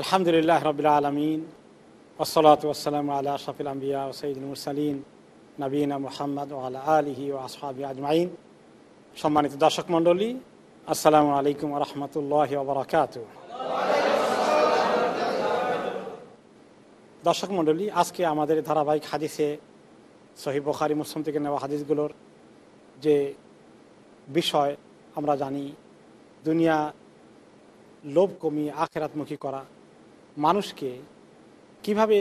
আলহামদুলিল্লাহ রবিল আলমিন ওসলাত ওসালাম আল্লাহ শফিল আম্বিয়া ও সঈদুল মুরসালিন নবীনা মোহাম্মদ আল্লাহ আলহি ও আসহাবি আজমাইন সম্মানিত দর্শক মণ্ডলী, আসসালামু আলাইকুম রহমতুল্লাহ ওবরাকাত দর্শক মণ্ডলী, আজকে আমাদের ধারাবাহিক হাদিসে সহি বখারি, মুসলিম থেকে নেওয়া হাদিসগুলোর যে বিষয় আমরা জানি, দুনিয়া লোভ কমিয়ে আখেরাতমুখী করা। মানুষকে কীভাবে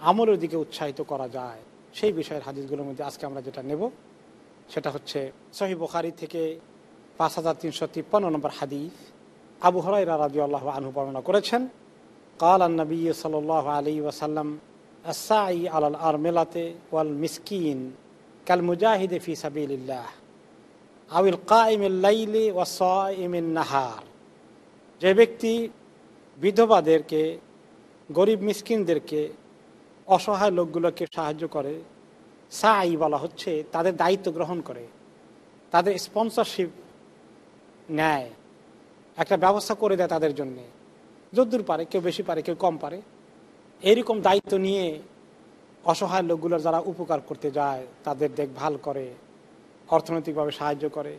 আমলের দিকে উৎসাহিত করা যায়, সেই বিষয়ের হাদিসগুলোর মধ্যে আজকে আমরা যেটা নেব, সেটা হচ্ছে সহি বখারি থেকে পাঁচ হাজার তিনশো তিপ্পান্ন নম্বর হাদিস। আবু হরাই রাজি আল্লাহ আনহু বর্ণনা করেছেন, কাল নবী সাল আলী ওয়াসাল্লাম আসাই আল আর মেলাতে ওয়াল মিসকিন কাল মুজাহিদ ফি সাবিল্লাহ আউল কাইমিল্লাইলি ওয়াসাইমিন নাহার। যে ব্যক্তি বিধবাদেরকে গরিব মিসকিনদেরকে, অসহায় লোকগুলোকে সাহায্য করে। সাই বলা হচ্ছে, তাদের দায়িত্ব গ্রহণ করে। তাদের স্পন্সরশিপ নেয়। একটা ব্যবস্থা করে দেয় তাদের জন্যে। যদ্দূর পারে, কেউ বেশি পারে, কেউ কম পারে। এইরকম দায়িত্ব নিয়ে অসহায় লোকগুলোর যারা উপকার করতে যায়, তাদের দেখভাল করে, অর্থনৈতিকভাবে সাহায্য করে।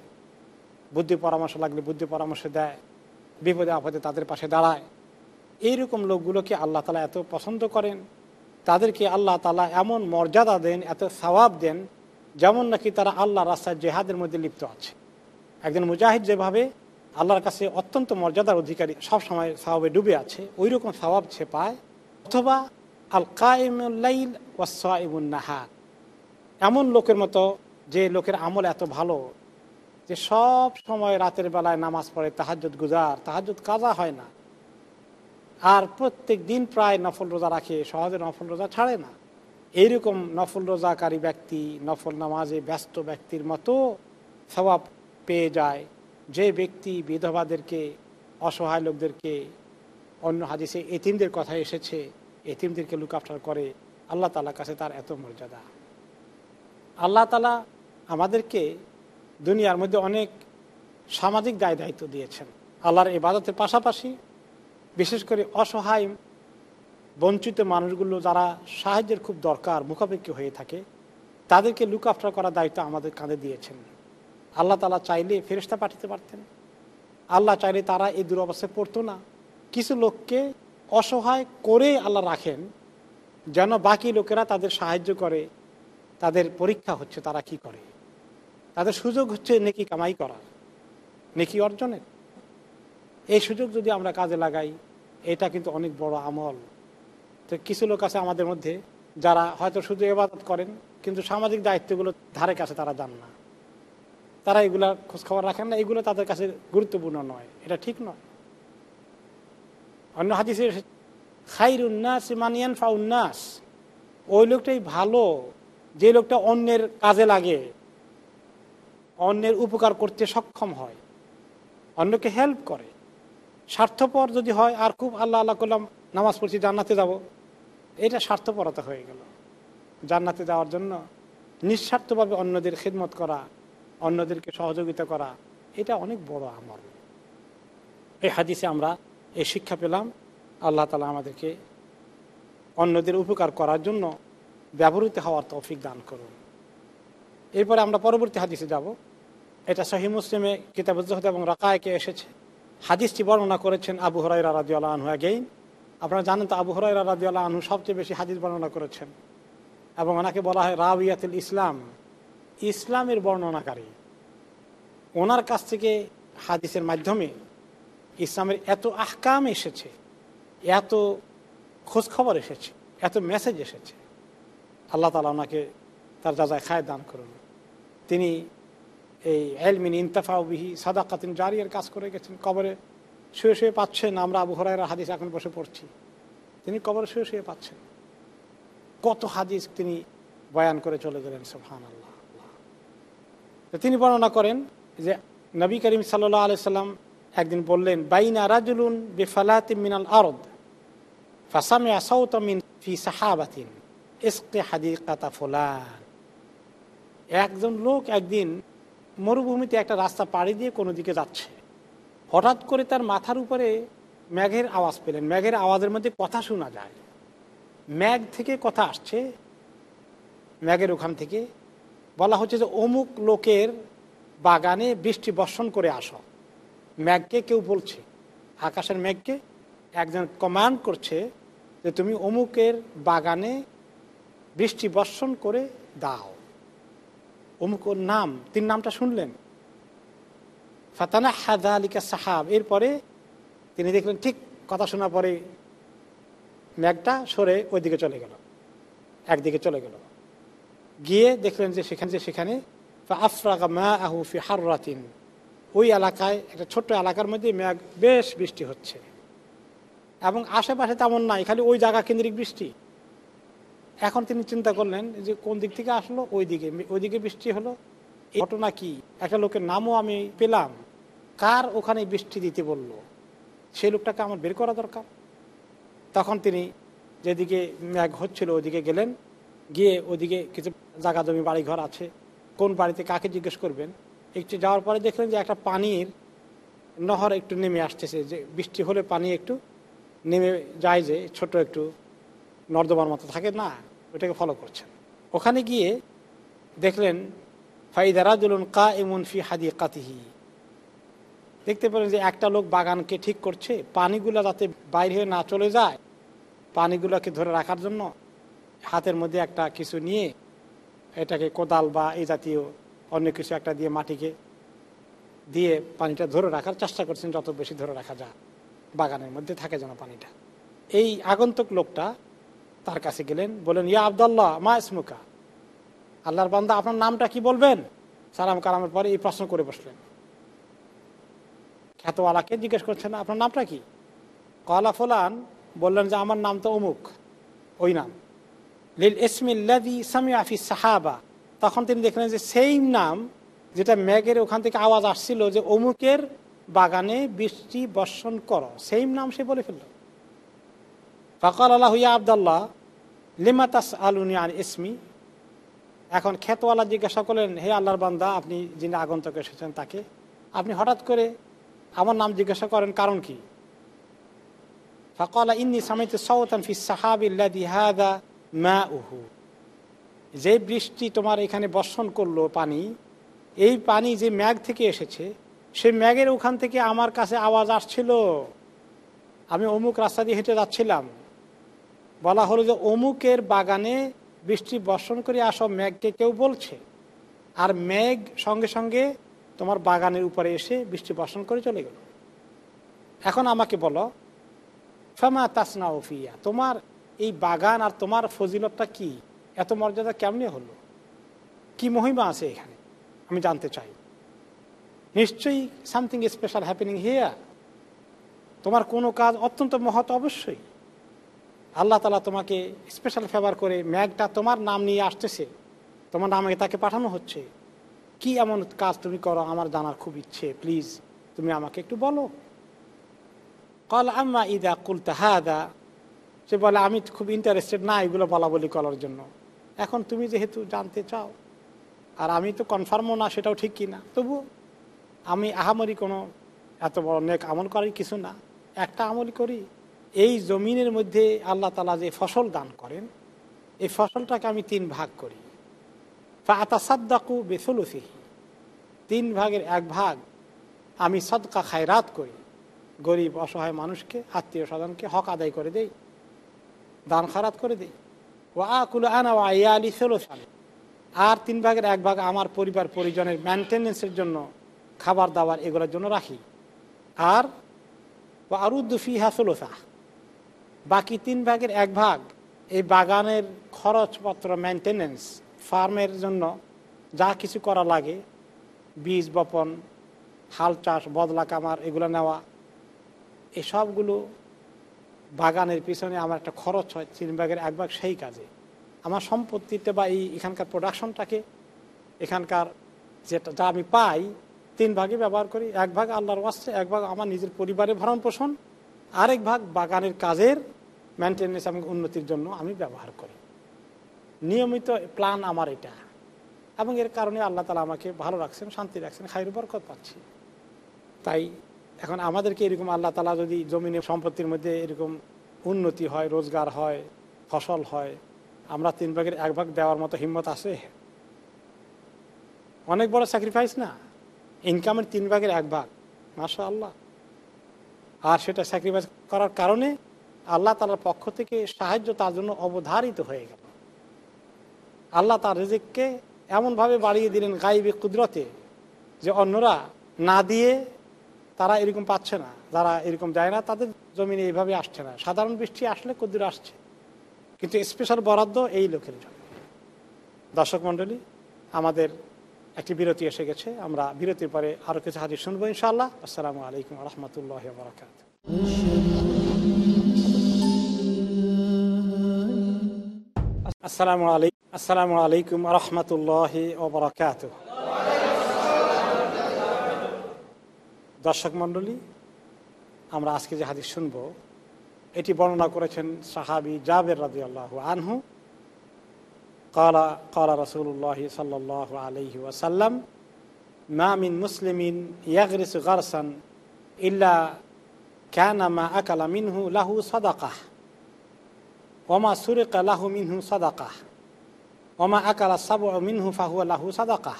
বুদ্ধি পরামর্শ লাগলে বুদ্ধি পরামর্শ দেয়। বিপদে আপদে তাদের পাশে দাঁড়ায়। এইরকম লোকগুলোকে আল্লাহ তালা এত পছন্দ করেন। তাদেরকে আল্লাহ তালা এমন মর্যাদা দেন, এত সবাব দেন, যেমন নাকি তারা আল্লাহ রাস্তায় জেহাদের মধ্যে লিপ্ত আছে। একজন মুজাহিদ যেভাবে আল্লাহর কাছে অত্যন্ত মর্যাদার অধিকারী সব সময় স্বভাবে ডুবে আছে ওই রকম স্বভাব সে পায়। অথবা আল কাইমুল্লাইল ওয়াসাইবুন নাহার। এমন লোকের মতো যে লোকের আমল এত ভালো, যে সব সময় রাতের বেলায় নামাজ পড়ে তাহাজুদ গুজার তাহাজুদ কাজা হয় না। আর প্রত্যেক দিন প্রায় নফল রোজা রাখে, সহজে নফল রোজা ছাড়ে না। এইরকম নফল রোজাকারী ব্যক্তি, নফল নামাজে ব্যস্ত ব্যক্তির মতো স্বভাব পেয়ে যায়। যে ব্যক্তি বিধবাদেরকে, অসহায় লোকদেরকে, অন্য হাদিসে এতিমদের কথা এসেছে, এতিমদেরকে লুক আফটার করে, আল্লাহ তালার কাছে তার এত মর্যাদা। আল্লাহ তালা আমাদেরকে দুনিয়ার মধ্যে অনেক সামাজিক দায় দায়িত্ব দিয়েছেন। আল্লাহর ইবাদতের পাশাপাশি বিশেষ করে অসহায় বঞ্চিত মানুষগুলো যারা সাহায্যের খুব দরকার, মুখাপেক্ষি হয়ে থাকে, তাদেরকে লুক আফটার করার দায়িত্ব আমাদের কাঁধে দিয়েছেন। আল্লাহ তালা চাইলে ফেরিস্তা পাঠাতে পারতেন। আল্লাহ চাইলে তারা এই দুরবস্থায় পড়তো না। কিছু লোককে অসহায় করে আল্লাহ রাখেন, যেন বাকি লোকেরা তাদের সাহায্য করে, তাদের পরীক্ষা হচ্ছে তারা কি করে। তাদের সুযোগ হচ্ছে নেকি কামাই করার নেকি অর্জনের। এই সুযোগ যদি আমরা কাজে লাগাই এটা কিন্তু অনেক বড় আমল। তো কিছু লোক আছে আমাদের মধ্যে যারা হয়তো শুধু এবাদত করেন, কিন্তু সামাজিক দায়িত্বগুলো ধারে কাছে তারা যান না। তারা এগুলা খোঁজখবর রাখেন না, এগুলো তাদের কাছে গুরুত্বপূর্ণ নয়। এটা ঠিক নয়। অন্য হাদিসে খাইর উন্নাস মানিয়ান ফা উন্নাস ওই লোকটাই ভালো, যে লোকটা অন্যের কাজে লাগে, অন্যের উপকার করতে সক্ষম হয়, অন্যকে হেল্প করে। স্বার্থপর যদি হয়, আর খুব আল্লাহ আল্লাহ করলাম, নামাজ পড়ছি, জান্নাতে যাব। এটা স্বার্থপরতা হয়ে গেল। জান্নাতে যাওয়ার জন্য নিঃস্বার্থভাবে অন্যদের খেদমত করা, অন্যদেরকে সহযোগিতা করা, এটা অনেক বড় আমল। এই হাদিসে আমরা এই শিক্ষা পেলাম, আল্লাহ তালা আমাদেরকে অন্যদের উপকার করার জন্য ব্যবহৃত হওয়ার তৌফিক দান করুন। এরপরে আমরা পরবর্তী হাদিসে যাব। এটা সহি মুসলিমে কিতাবুজ্জহদ এবং রাকায়কে এসেছে। হাদিসটি বর্ণনা করেছেন আবু হরাইরা রাজি আল্লাহ আনহু আগেইন আপনারা জানেন তো আবু হরাইরা রাজি আল্লাহ আনহু সবচেয়ে বেশি হাদিস বর্ণনা করেছেন। এবং ওনাকে বলা হয় রাবিয়াতুল ইসলাম। ইসলামের বর্ণনাকারী। ওনার কাছ থেকে হাদিসের মাধ্যমে ইসলামের এত আহকাম এসেছে, এত খোঁজখবর এসেছে, এত মেসেজ এসেছে। আল্লাহ তালা ওনাকে তার যা খায় দান করুন। তিনি এই এলমিন ইন্তাফাউবিহি সাদাকাতিন জারিয়ার কাজ করে গেছেন কবরে। শুয়ে শুয়ে পাচ্ছেন, আমরা আবু হরাইরা হাদিস এখন বসে পড়ছি। তিনি কবরে শুয়ে শুয়ে পাচ্ছেন। কত হাদিস তিনি বয়ান করে চলে গেলেন সোহান আল্লাহ তিনি বর্ণনা করেন যে, নবী করিম সাল্লাহ আলাইসাল্লাম একদিন বললেন, বাইনা রাজুলুন বেফালাতি মিনাল আরদ ফাসামে আসাউতামিন ফি সাহাবাতিন এসকে হাদিকাতা ফুলান। একজন লোক একদিন মরুভূমিতে একটা রাস্তা পাড়ি দিয়ে কোনো দিকে যাচ্ছে। হঠাৎ করে তার মাথার উপরে ম্যাঘের আওয়াজ পেলেন। ম্যাঘের আওয়াজের মধ্যে কথা শোনা যায়। ম্যাঘ থেকে কথা আসছে। ম্যাঘের ওখান থেকে বলা হচ্ছে যে অমুক লোকের বাগানে বৃষ্টি বর্ষণ করে আসো। ম্যাঘকে কেউ বলছে। আকাশের মেঘকে একজন কমান্ড করছে যে তুমি অমুকের বাগানে বৃষ্টি বর্ষণ করে দাও। অমুক নাম, তিন নামটা শুনলেন? ফাতানা হাদা আলিকা সাহাব। এরপরে তিনি দেখলেন, ঠিক কথা শোনার পরে ম্যাগটা সরে ওইদিকে চলে গেল, একদিকে চলে গেল। গিয়ে দেখলেন যে সেখানে যে সেখানে আফরাগা মা আহু ফি হারাতিন ওই এলাকায়, একটা ছোট্ট এলাকার মধ্যে ম্যাগ বেশ বৃষ্টি হচ্ছে। এবং আশেপাশে তেমন নাই, খালি ওই জায়গা কেন্দ্রিক বৃষ্টি। এখন তিনি চিন্তা করলেন যে কোন দিক থেকে আসলো? ওই দিকে ওই দিকে বৃষ্টি হলো। এই ঘটনা কি? একটা লোকের নামও আমি পেলাম। কার ওখানে বৃষ্টি দিতে বলল? সেই লোকটাকে আমার বের করা দরকার। তখন তিনি যেদিকে ম্যাঘ হচ্ছিল ওদিকে গেলেন। গিয়ে ওদিকে কিছু জায়গা জমি বাড়ি ঘর আছে। কোন বাড়িতে কাকে জিজ্ঞেস করবেন? একটু যাওয়ার পরে দেখলেন যে একটা পানির নহর একটু নেমে আসতেছে। যে বৃষ্টি হলে পানি একটু নেমে যায় যে ছোট একটু নর্দমার মতো থাকে না? ওটাকে ফলো করছেন। ওখানে গিয়ে দেখলেন ফাইদারাজুলুন কা এমন ফি হাদি কাতিহি দেখতে পেলেন যে একটা লোক বাগানকে ঠিক করছে, পানিগুলো যাতে বাইরে হয়ে না চলে যায়, পানিগুলোকে ধরে রাখার জন্য হাতের মধ্যে একটা কিছু নিয়ে এটাকে কোদাল বা এই জাতীয় অন্য কিছু একটা দিয়ে মাটিকে দিয়ে পানিটা ধরে রাখার চেষ্টা করছেন, যত বেশি ধরে রাখা যায়, বাগানের মধ্যে থাকে যেন পানিটা। এই আগন্তুক লোকটা তার কাছে গেলেন বলেন ইয়া আবদাল্লাহ, মা ইসমুকা? আল্লাহর বান্দা, আপনার নামটা কি বলবেন? সালাম কালামের পরে এই প্রশ্ন করে বসলেন। খ্যাতওয়ালাকে জিজ্ঞেস করছেন, আপনার নামটা কি? কলা ফোলান। বললেন যে, আমার নাম তো অমুক, ওই নাম। লিল ইসমিল্লাদি সামি আফি সাহাবা। তখন তিনি দেখলেন যে সেই নাম যেটা ম্যাগের ওখান থেকে আওয়াজ আসছিল যে, অমুকের বাগানে বৃষ্টি বর্ষণ করো সেই নাম সে বলে ফেলল। ফকর আল্লাহ হুইয়া আবদাল্লাহ লিমাতাস আলুনি আন ইসমি এখন খেতওয়ালা জিজ্ঞাসা করলেন, হে আল্লাহর বান্দা, আপনি যিনি আগন্তক এসেছেন তাকে, আপনি হঠাৎ করে আমার নাম জিজ্ঞাসা করেন, কারণ কি? ফকলা ইন্নি সামিত সৌতান ফি সাহাবিল্লাদি হাদা মা উহু যে বৃষ্টি তোমার এখানে বর্ষণ করল পানি, এই পানি যে ম্যাগ থেকে এসেছে সেই ম্যাগের ওখান থেকে আমার কাছে আওয়াজ আসছিল। আমি অমুক রাস্তা দিয়ে হেঁটে যাচ্ছিলাম। বলা হলো যে অমুকের বাগানে বৃষ্টি বর্ষণ করে আসো ম্যাগকে কেউ বলছে। আর মেঘ সঙ্গে সঙ্গে তোমার বাগানের উপরে এসে বৃষ্টি বর্ষণ করে চলে গেল। এখন আমাকে বলো, ফামা তাসনা ওফিয়া তোমার এই বাগান আর তোমার ফজিলতটা কি? এত মর্যাদা কেমনে হলো? কি মহিমা আছে এখানে? আমি জানতে চাই। নিশ্চয়ই সামথিং স্পেশাল হ্যাপেনিং হিয়ার তোমার কোনো কাজ অত্যন্ত মহৎ অবশ্যই। আল্লাহ তালা তোমাকে স্পেশাল ফেভার করে ম্যাগটা তোমার নাম নিয়ে আসতেছে। তোমার নামে তাকে পাঠানো হচ্ছে। কি এমন কাজ তুমি করো, আমার জানার খুব ইচ্ছে। প্লিজ তুমি আমাকে একটু বলো। কল আম্মা ইদা কুল তাহাদা সে বলে, আমি খুব ইন্টারেস্টেড না এগুলো বলা বলি করার জন্য। এখন তুমি যেহেতু জানতে চাও, আর আমি তো কনফার্মও না সেটাও ঠিক কি না তবু আমি আহামরি কোনো এত বড় নেক আমল করার কিছু না। একটা আমল করি। এই জমিনের মধ্যে আল্লাহ তালা যে ফসল দান করেন, এই ফসলটাকে আমি তিন ভাগ করি। আতা সাদ্দাকু বেসলুফিহি তিন ভাগের এক ভাগ আমি সদকা খায়রাত করি। গরিব, অসহায় মানুষকে, আত্মীয় স্বজনকে হক আদায় করে দেই, দান খারাত করে দেই। ও আকুল আনা ও আয়ালি সাল আর তিন ভাগের এক ভাগ আমার পরিবার, পরিজনের মেনটেনেন্সের জন্য খাবার দাবার এগুলোর জন্য রাখি। আর ও আরুদ্দুফি হাসলোসা বাকি তিন ভাগের এক ভাগ এই বাগানের খরচপত্র মেনটেনেন্স ফার্মের জন্য যা কিছু করা লাগে, বীজ বপন, হাল চাষ, বদলা কামার এগুলো নেওয়া এসবগুলো বাগানের পিছনে আমার একটা খরচ হয় তিন ভাগের এক ভাগ সেই কাজে। আমার সম্পত্তিতে বা এই এখানকার প্রোডাকশনটাকে এখানকার যেটা, যা আমি পাই, তিন ভাগে ব্যবহার করি, এক ভাগ আল্লাহর ওয়াস্তে, এক ভাগ আমার নিজের পরিবারের ভরণ পোষণ আরেক ভাগ বাগানের কাজের মেনটেন্যান্স এবং উন্নতির জন্য আমি ব্যবহার করি। নিয়মিত প্ল্যান আমার এটা। এবং এর কারণে আল্লাহ তালা আমাকে ভালো রাখছেন, শান্তি রাখছেন খাইর বরকত পাচ্ছি। তাই এখন আমাদেরকে এরকম আল্লাহ তালা যদি জমিনে সম্পত্তির মধ্যে এরকম উন্নতি হয়, রোজগার হয়, ফসল হয়, আমরা তিন ভাগের এক ভাগ দেওয়ার মতো হিম্মত আছে? অনেক বড় স্যাক্রিফাইস না? ইনকামের তিন ভাগের এক ভাগ। মাসা আল্লাহ আর সেটা স্যাক্রিফাইস করার কারণে আল্লাহ তালার পক্ষ থেকে সাহায্য তার জন্য অবধারিত হয়ে গেল। আল্লাহ তার রেজেককে এমনভাবে বাড়িয়ে দিলেন গাইবে কুদরতে যে অন্যরা না দিয়ে তারা এরকম পাচ্ছে না, যারা এরকম যায় না, তাদের জমিনে এইভাবে আসছে না। সাধারণ বৃষ্টি আসলে কুদুর আসছে। কিন্তু স্পেশাল বরাদ্দ এই লোকের জন্য। দর্শক মণ্ডলী, আমাদের একটি বিরতি এসে গেছে। আমরা বিরতির পরে আরও কিছু হাজির শুনব ইনশাআল্লাহ। আসসালামু আলাইকুম রহমতুল্লাহ বরাকাত আসসালামু আলাইকুম আসসালামু আলাইকুম রহমতুল্লাহ ওবরাকাত দর্শক মণ্ডলী, আমরা আজকে যে হাদিস শুনব, এটি বর্ণনা করেছেন সাহাবি জাবের রাজি আল্লাহ আনহু। قال قال رسول الله صلى الله عليه وسلم ما من مسلم يغرس غرسا إلا كان ما أكل منه له صدقة وما سرق له منه صدقة وما أكل السبع منه فهو له صدقة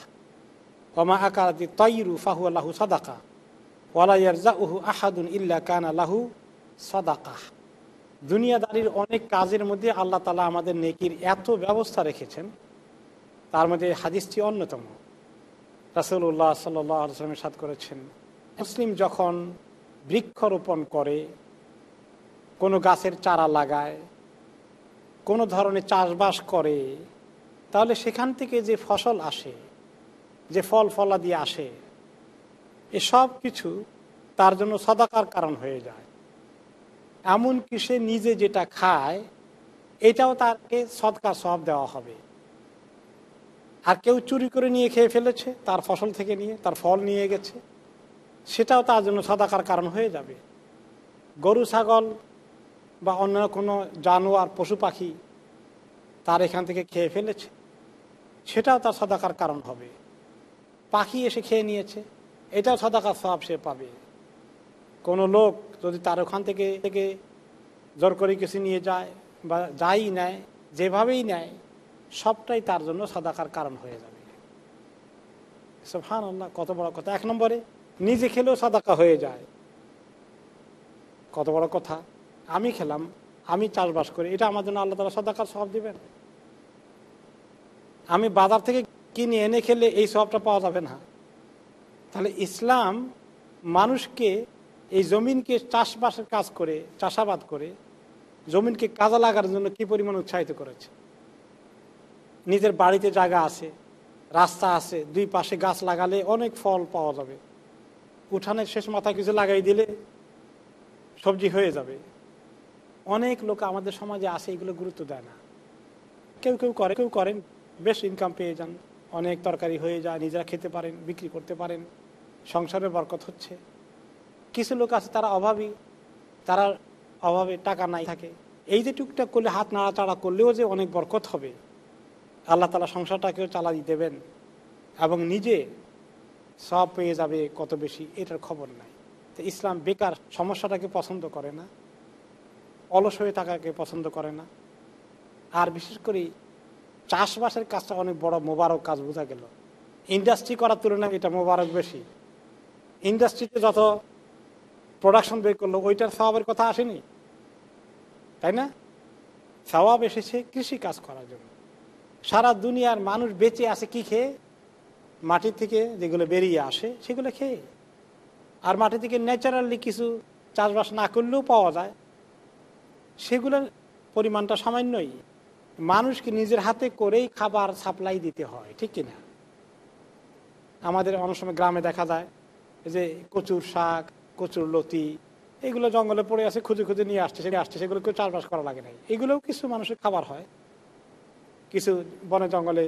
وما أكلت الطير فهو له صدقة ولا يرزقه أحد إلا كان له صدقة. দুনিয়াদারির অনেক কাজের মধ্যে আল্লাহ তালা আমাদের নেকির এত ব্যবস্থা রেখেছেন, তার মধ্যে হাদিসটি অন্যতম। রাসুল্লাহ সাল্লামের সাথ করেছেন, মুসলিম যখন বৃক্ষরোপণ করে, কোনো গাছের চারা লাগায়, কোনো ধরনের চাষবাস করে, তাহলে সেখান থেকে যে ফসল আসে, যে ফল ফলা দিয়ে আসে, এসব কিছু তার জন্য সদাকার কারণ হয়ে যায়। এমনকি সে নিজে যেটা খায়, এটাও তাকে সদকার সব দেওয়া হবে। আর কেউ চুরি করে নিয়ে খেয়ে ফেলেছে, তার ফসল থেকে নিয়ে, তার ফল নিয়ে গেছে, সেটাও তার জন্য সদাকার কারণ হয়ে যাবে। গরু, ছাগল বা অন্য কোনো জানোয়ার, পশু পাখি তার এখান থেকে খেয়ে ফেলেছে, সেটাও তার সদাকার কারণ হবে। পাখি এসে খেয়ে নিয়েছে, এটাও সদাকার সব সে পাবে। কোনো লোক যদি তার ওখান থেকে থেকে জোর করে কিছু নিয়ে যায় বা যাই নেয়, যেভাবেই নেয়, সবটাই তার জন্য সাদাকার কারণ হয়ে যাবে। আল্লাহ কত বড় কথা। এক নম্বরে, নিজে খেলেও সাদাকা হয়ে যায়। কত বড় কথা। আমি খেলাম, আমি চাষবাস করি, এটা আমার জন্য আল্লাহ তালা সদাকার সব দিবেন। আমি বাজার থেকে কিনে এনে খেলে এই সবটা পাওয়া যাবে না। তাহলে ইসলাম মানুষকে এই জমিনকে চাষবাসের কাজ করে, চাষাবাদ করে, জমিনকে কাজে লাগার জন্য কি পরিমাণ উৎসাহিত করেছে? নিজের বাড়িতে জায়গা আছে, রাস্তা আছে, দুই পাশে গাছ লাগালে অনেক ফল পাওয়া যাবে। উঠানের শেষ মাথা কিছু লাগাই দিলে সবজি হয়ে যাবে। অনেক লোক আমাদের সমাজে আছে, এগুলো গুরুত্ব দেয় না। কেউ কেউ করে, কেউ করেন, বেশ ইনকাম পেয়ে যান। অনেক তরকারি হয়ে যায়, নিজেরা খেতে পারেন, বিক্রি করতে পারেন। সংসারের বরকত হচ্ছে। কিছু লোক আছে, তারা অভাবী, তারা অভাবে টাকা নাই থাকে। এই যে টুকটাক করলে, হাত নাড়াচাড়া করলেও যে অনেক বরকত হবে। আল্লাহ তালা সংসারটাকেও চালা দেবেন এবং নিজে সব পেয়ে যাবে কত বেশি, এটার খবর নাই। তো ইসলাম বেকার, সমস্যাটাকে পছন্দ করে না, অলস হয়ে থাকাকে পছন্দ করে না। আর বিশেষ করে চাষবাসের কাজটা অনেক বড় মোবারক কাজ, বোঝা গেল। ইন্ডাস্ট্রি করার তুলনায় এটা মোবারক বেশি। ইন্ডাস্ট্রিতে যত প্রোডাকশন বের করল, ওইটার স্বভাবের কথা আসেনি? তাই না? স্বভাব এসেছে কৃষি কাজ করার জন্য। সারা দুনিয়ার মানুষ বেঁচে আছে কি খেয়ে? মাটি থেকে যেগুলো বেরিয়ে আসে, সেগুলো খেয়ে। আর মাটি থেকে ন্যাচারালি কিছু চাষবাস না করলেও পাওয়া যায়। সেগুলোর পরিমাণটা সামান্যই। মানুষকে নিজের হাতে করেই খাবার সাপ্লাই দিতে হয়, ঠিক কিনা? আমাদের অনেক সময় গ্রামে দেখা যায় যে কচুর শাক কচুর লতি, এগুলো জঙ্গলে পড়ে আছে, খুঁজে খুঁজে নিয়ে আসছে সেটা আসছে, সেগুলো কেউ চাষবাস করা লাগে নাই। এগুলোও কিছু মানুষের খাবার হয়। কিছু বনে জঙ্গলে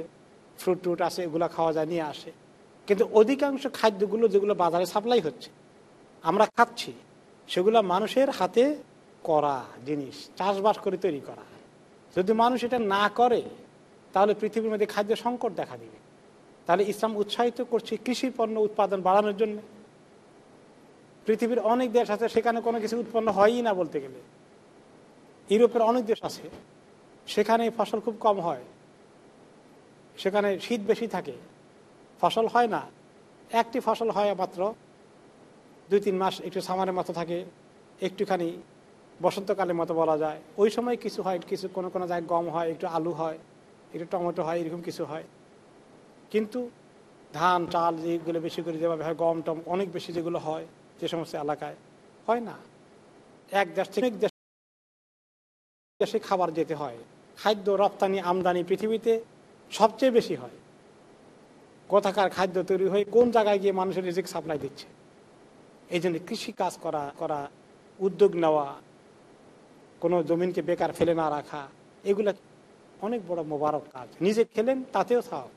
ফ্রুট ট্রুট আছে, এগুলো খাওয়া যায়, নিয়ে আসে। কিন্তু অধিকাংশ খাদ্যগুলো যেগুলো বাজারে সাপ্লাই হচ্ছে, আমরা খাচ্ছি, সেগুলো মানুষের হাতে করা জিনিস, চাষবাস করে তৈরি করা। যদি মানুষ এটা না করে, তাহলে পৃথিবীর মধ্যে খাদ্য সংকট দেখা দিবে। তাহলে ইসলাম উৎসাহিত করছে কৃষি পণ্য উৎপাদন বাড়ানোর জন্য। পৃথিবীর অনেক দেশ আছে, সেখানে কোনো কিছু উৎপন্ন হয়ই না বলতে গেলে। ইউরোপের অনেক দেশ আছে, সেখানে ফসল খুব কম হয়। সেখানে শীত বেশি থাকে। ফসল হয় না। একটি ফসল হয় মাত্র দুই তিন মাস একটু সামারের মতো থাকে, একটুখানি বসন্তকালের মতো বলা যায়। ওই সময় কিছু হয়, কিছু কোনো কোনো জায়গায় গম হয়, একটু আলু হয়, একটু টমেটো হয়, এরকম কিছু হয়। কিন্তু ধান, চাল, যেগুলো বেশি করে যেভাবে হয়, গম, টম অনেক বেশি যেগুলো হয় যে সমস্ত এলাকায়। হয় না। এক দেশ থেকে দেশ খাবার যেতে হয়। খাদ্য রপ্তানি আমদানি পৃথিবীতে সবচেয়ে বেশি হয়। কোথাকার খাদ্য তৈরি হয়ে কোন জায়গায় গিয়ে মানুষের রিজিক সাপ্লাই দিচ্ছে? এই জন্য কৃষি কাজ করা করা, উদ্যোগ নেওয়া, কোনো জমিনকে বেকার ফেলে না রাখা, এগুলা অনেক বড় মোবারক কাজ। নিজে খেলেন, তাতেও সব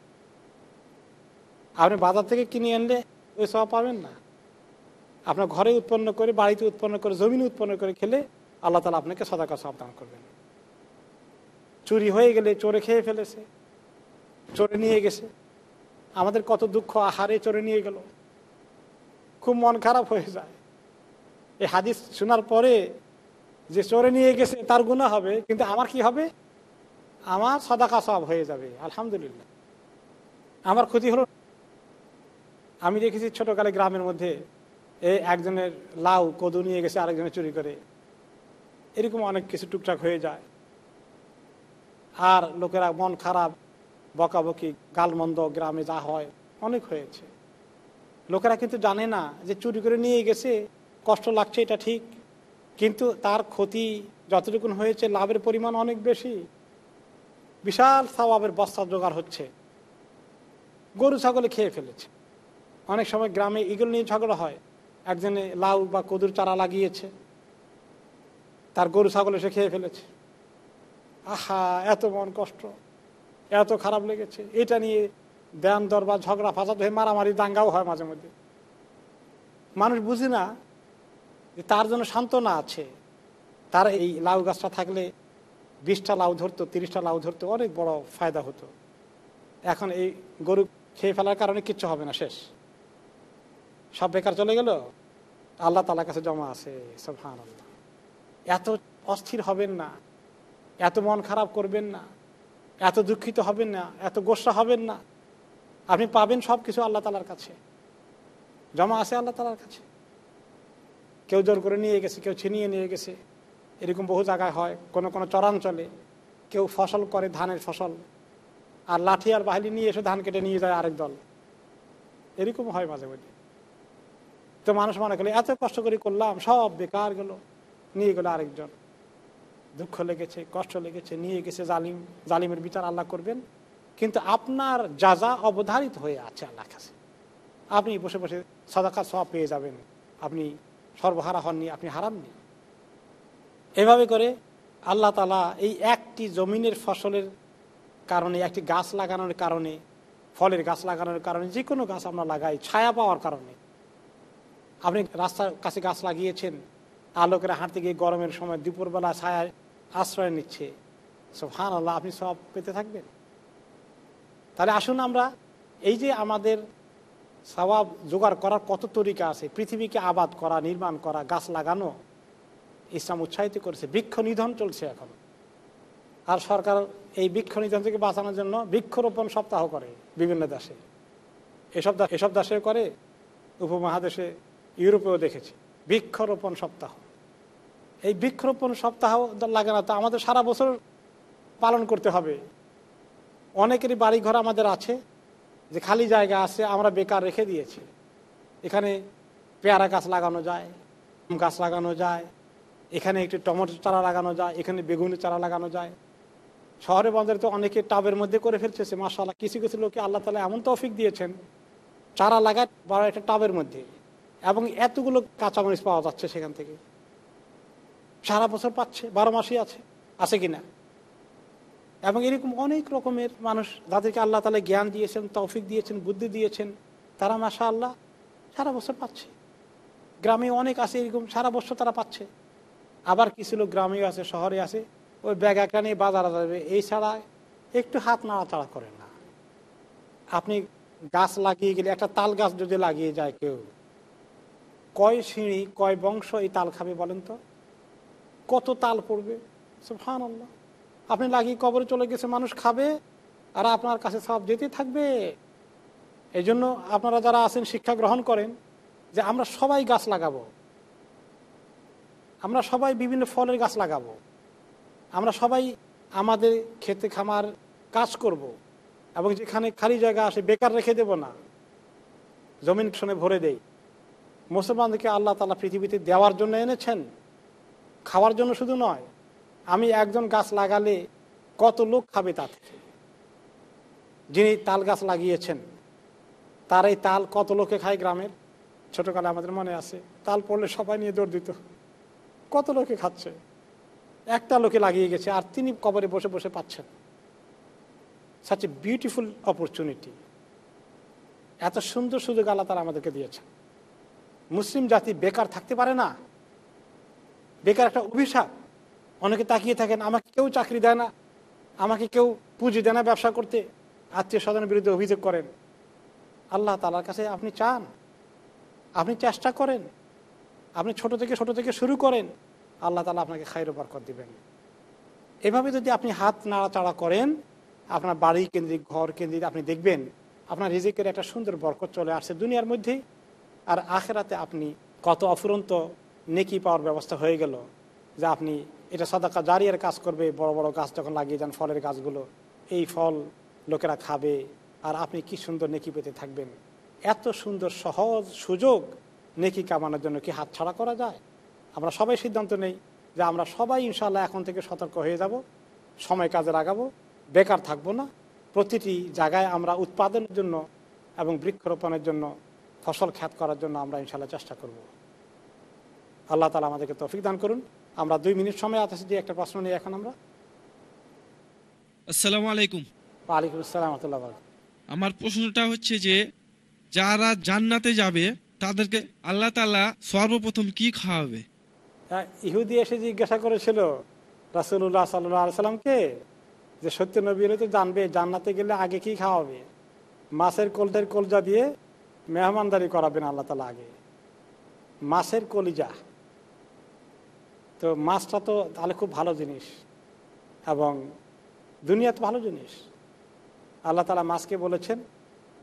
আপনি বাজার থেকে কিনে আনলে ওই সব পাবেন না। আপনার ঘরে উৎপন্ন করে, বাড়িতে উৎপন্ন করে, জমিন উৎপন্ন করে খেলে আল্লাহ তালা আপনাকে সদাকা সব দান করবেন। চুরি হয়ে গেলে চোরে খেয়ে ফেলেছে, চোরে নিয়ে গেছে। আমাদের কত দুঃখ, আহারে চোরে নিয়ে গেল। খুব মন খারাপ হয়ে যায়। এই হাদিস শোনার পরে যে চোরে নিয়ে গেছে তার গুণা হবে, কিন্তু আমার কি হবে? আমার সদাকা সব হয়ে যাবে, আলহামদুলিল্লাহ। আমার ক্ষতি হলো আমি দেখেছি ছোটকালে গ্রামের মধ্যে এই একজনের লাউ কদু নিয়ে গেছে আরেকজনের চুরি করে। এরকম অনেক কিছু টুকটাক হয়ে যায়। আর লোকেরা মন খারাপ, বকাবকি, গালমন্দ, গ্রামে যা হয়, অনেক হয়েছে। লোকেরা কিন্তু জানে না যে চুরি করে নিয়ে গেছে, কষ্ট লাগছে, এটা ঠিক। কিন্তু তার ক্ষতি যতটুকুন হয়েছে, লাভের পরিমাণ অনেক বেশি। বিশাল স্বভাবের বস্তা জোগাড় হচ্ছে। গরু, ছাগলে খেয়ে ফেলেছে। অনেক সময় গ্রামে এগুলো নিয়ে ঝগড়া হয়। একজনে লাউ বা কদুর চারা লাগিয়েছে। তার গরু ছাগল এসে খেয়ে ফেলেছে। আহা, এত মন কষ্ট, এত খারাপ লেগেছে। এটা নিয়ে দেন দরবার, ঝগড়া, ফাঁসাদ হয়ে মারামারি, দাঙ্গাও হয় মাঝে মধ্যে। মানুষ বুঝি না যে তার জন্য সান্ত্বনা আছে। তার এই লাউ গাছটা থাকলে বিশটা লাউ ধরতো, তিরিশটা লাউ ধরতো, অনেক বড় ফায়দা হতো। এখন এই গরু খেয়ে ফেলার কারণে কিচ্ছু হবে না, শেষ। সব বেকার চলে গেল? আল্লাহ তালার কাছে জমা আছে সব হান আল্লাহ এত অস্থির হবেন না, এত মন খারাপ করবেন না, এত দুঃখিত হবেন না, এত গোসা হবেন না। আপনি পাবেন সব কিছু আল্লাহ তালার কাছে। জমা আছে আল্লাহ তালার কাছে। কেউ জোর করে নিয়ে গেছে, কেউ ছিনিয়ে নিয়ে গেছে। এরকম বহু জায়গায় হয়, কোনো কোনো চরাঞ্চলে কেউ ফসল করে ধানের ফসল, আর লাঠি আর বাহিনী নিয়ে এসে ধান কেটে নিয়ে যায় আরেক দল। এরকম হয় মাঝে মাঝে তো মানুষ মনে করলে, এত কষ্ট করে করলাম, সব বেকার গেল, নিয়ে গেলো আরেকজন। দুঃখ লেগেছে, কষ্ট লেগেছে, নিয়ে গেছে জালিম, জালিমের বিচার আল্লাহ করবেন। কিন্তু আপনার যা যা অবধারিত হয়ে আছে আল্লাহ কাছে, আপনি বসে বসে সদাকা সব পেয়ে যাবেন। আপনি সর্বহারা হননি, আপনি হারাননি এভাবে করে আল্লাহ তালা এই একটি জমিনের ফসলের কারণে, একটি গাছ লাগানোর কারণে, ফলের গাছ লাগানোর কারণে যে কোনো গাছ আমরা লাগাই, ছায়া পাওয়ার কারণে আপনি রাস্তার কাছে গাছ লাগিয়েছেন, আলোকেরা হাঁটতে গিয়ে গরমের সময় দুপুরবেলা ছায়া আশ্রয় নিচ্ছে। সব হান আল্লাহ আপনি সব পেতে থাকবেন। তাহলে আসুন আমরা এই যে আমাদের স্বভাব জোগাড় করার কত তরিকা আছে, পৃথিবীকে আবাদ করা, নির্মাণ করা, গাছ লাগানো, ইসলাম উৎসাহিত করেছে, বৃক্ষ নিধন চলছে এখন। আর সরকার এই বৃক্ষ নিধন থেকে বাঁচানোর জন্য বৃক্ষরোপণ সপ্তাহ করে বিভিন্ন দেশে। এসব এসব দেশে করে উপমহাদেশে ইউরোপেও দেখেছি। বৃক্ষরোপণ সপ্তাহ। এই বৃক্ষরোপণ সপ্তাহ লাগে না তো আমাদের সারা বছর পালন করতে হবে। অনেকেরই বাড়িঘর আমাদের আছে, যে খালি জায়গা আছে, আমরা বেকার রেখে দিয়েছি। এখানে পেয়ারা গাছ লাগানো যায় গাছ লাগানো যায়, এখানে একটি টমেটো চারা লাগানো যায়, এখানে বেগুনের চারা লাগানো যায়। শহরে বন্দরে তো অনেকে টাবের মধ্যে করে ফেলছে মাসাল্লাহ কিছু কিছু লোকে আল্লাহ তালা এমন তৌফিক দিয়েছেন, চারা লাগায় বড় একটা টাবের মধ্যে। এবং এতগুলো কাঁচামরিচ পাওয়া যাচ্ছে সেখান থেকে। সারা বছর পাচ্ছে, বারো মাসই আছে আছে কিনা? এবং এরকম অনেক রকমের মানুষ যাদেরকে আল্লাহ তালা জ্ঞান দিয়েছেন, তৌফিক দিয়েছেন, বুদ্ধি দিয়েছেন, তারা মাসা আল্লাহ সারা বছর পাচ্ছে। গ্রামে অনেক আছে এরকম, সারা বছর তারা পাচ্ছে। আবার কিছু লোক গ্রামেও আছে, শহরে আছে, ওই ব্যাগ একটা নিয়ে বাজারে যাবে। এই ছাড়া একটু হাত নাড়াচাড়া করে না। আপনি গাছ লাগিয়ে গেলে, একটা তাল গাছ যদি লাগিয়ে যায় কেউ কয় সিঁড়ি, কয় বংশ এই তাল খাবে বলেন তো? কত তাল পড়বে? সুফান আল্লাহ আপনি লাগিয়ে কবরে চলে গেছে, মানুষ খাবে আর আপনার কাছে সব যেতে থাকবে। এই জন্য আপনারা যারা আছেন, শিক্ষা গ্রহণ করেন যে আমরা সবাই গাছ লাগাবো। আমরা সবাই বিভিন্ন ফলের গাছ লাগাবো। আমরা সবাই আমাদের খেতে খামার কাজ করব। এবং যেখানে খালি জায়গা আসে বেকার রেখে দেব না। জমিন শোনে ভরে দেই। মুসলমানদেরকে আল্লাহ তালা পৃথিবীতে দেওয়ার জন্য এনেছেন। খাওয়ার জন্য শুধু নয়, আমি একজন গাছ লাগালে কত লোক খাবে তা থেকে? যিনি তাল গাছ লাগিয়েছেন, তার এই তাল কত লোকে খায় গ্রামের? ছোটকালে আমাদের মনে আছে, তাল পড়লে সবাই নিয়ে দৌড় দিত। কত লোকে খাচ্ছে? একটা লোকে লাগিয়ে গেছে, আর তিনি কবরে বসে বসে পাচ্ছেন। সাচ এ বিউটিফুল অপরচুনিটি এত সুন্দর সুযোগ আল্লাহ তারা আমাদেরকে দিয়েছেন। মুসলিম জাতি বেকার থাকতে পারে না। বেকার একটা অভিশাপ। অনেকে তাকিয়ে থাকেন, আমাকে কেউ চাকরি দেয় না, আমাকে কেউ পুঁজি দেয় না ব্যবসা করতে। আত্মীয় স্বজনের বিরুদ্ধে অভিযোগ করেন। আল্লাহ তালার কাছে আপনি চান? আপনি চেষ্টা করেন? আপনি ছোট থেকে ছোট থেকে শুরু করেন, আল্লাহ তালা আপনাকে খাইর বরকত দিবেন। এভাবে যদি আপনি হাত নাড়াচাড়া করেন, আপনার বাড়ি কেন্দ্রিক, ঘর কেন্দ্রিক, আপনি দেখবেন আপনার রিজিকের একটা সুন্দর বরকত চলে আসছে দুনিয়ার মধ্যেই। আর আখেরাতে আপনি কত অফুরন্ত নেকি পাওয়ার ব্যবস্থা হয়ে গেল যে আপনি এটা সদাকা জারিয়ার কাজ করবে, বড় বড় গাছ যখন লাগিয়ে যান ফলের গাছগুলো, এই ফল লোকেরা খাবে। আর আপনি কি সুন্দর নেকি পেতে থাকবেন? এত সুন্দর সহজ সুযোগ নেকি কামানোর জন্য কি হাতছাড়া করা যায়? আমরা সবাই সিদ্ধান্ত নেই যে আমরা সবাই ইনশাল্লাহ এখন থেকে সতর্ক হয়ে যাব, সময় কাজে লাগাবো, বেকার থাকব না। প্রতিটি জায়গায় আমরা উৎপাদনের জন্য এবং বৃক্ষরোপণের জন্য ফসল খ্যাত করার জন্য আমরা ইনশাল্লাহ চেষ্টা করব। আল্লাহ তালা আমাদেরকে তফিক দান করুন। আমরা দুই মিনিট সময় আছে যে একটা প্রশ্ন নিয়ে এখন আমরা। আসসালামু আলাইকুম। আলিকুম আসসালাম। আমার প্রশ্নটা হচ্ছে যে যারা জান্নাতে যাবে তাদেরকে আল্লাহ তাআলা সর্বপ্রথম কি খাওয়াবে? হ্যাঁ, ইহুদি এসে জিজ্ঞাসা করেছিল রাসুল্লাহ সাল্লাহ সাল্লামকে যে সত্য নবী হলে তো জানবে জান্নাতে গেলে আগে কি খাওয়াবে? মাছের কলটের কলজা দিয়ে মেহমানদারি করাবেন আল্লাহ তালা আগে। মাছের কলিজা। তো মাছটা তো তাহলে খুব ভালো জিনিস। এবং দুনিয়া তো ভালো জিনিস। আল্লাহ তালা মাছকে বলেছেন,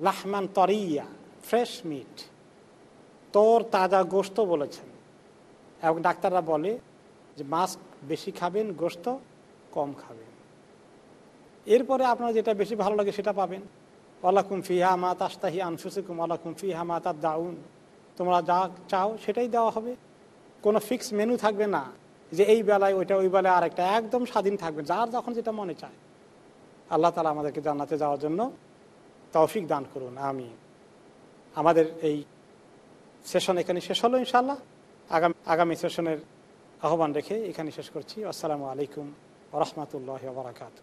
লাহমান তরিয়া, ফ্রেশ মিট। তোর তাজা গোস্ত বলেছেন। এবং ডাক্তাররা বলে যে, মাছ বেশি খাবেন গোস্ত কম খাবেন। এরপরে আপনার যেটা বেশি ভালো লাগে সেটা পাবেন। আলাকুম ফিহা মা তাস্তাহি আনফুসিকুম আলাকুম ফিহা মা তার দাউন তোমরা যা চাও সেটাই দেওয়া হবে। কোনো ফিক্স মেনু থাকবে না যে এই বেলায়, ওইটা ওই বেলায়, আরেকটা একদম স্বাধীন থাকবে, যার যখন যেটা মনে চায়। আল্লাহ তালা আমাদেরকে জান্নাতে যাওয়ার জন্য তৌফিক দান করুন আমি আমাদের এই সেশন এখানে শেষ হলো ইনশাল্লাহ আগামী আগামী সেশনের আহ্বান রেখে এখানে শেষ করছি। আসসালামু আলাইকুম রহমতুল্লাহ বারাকাতু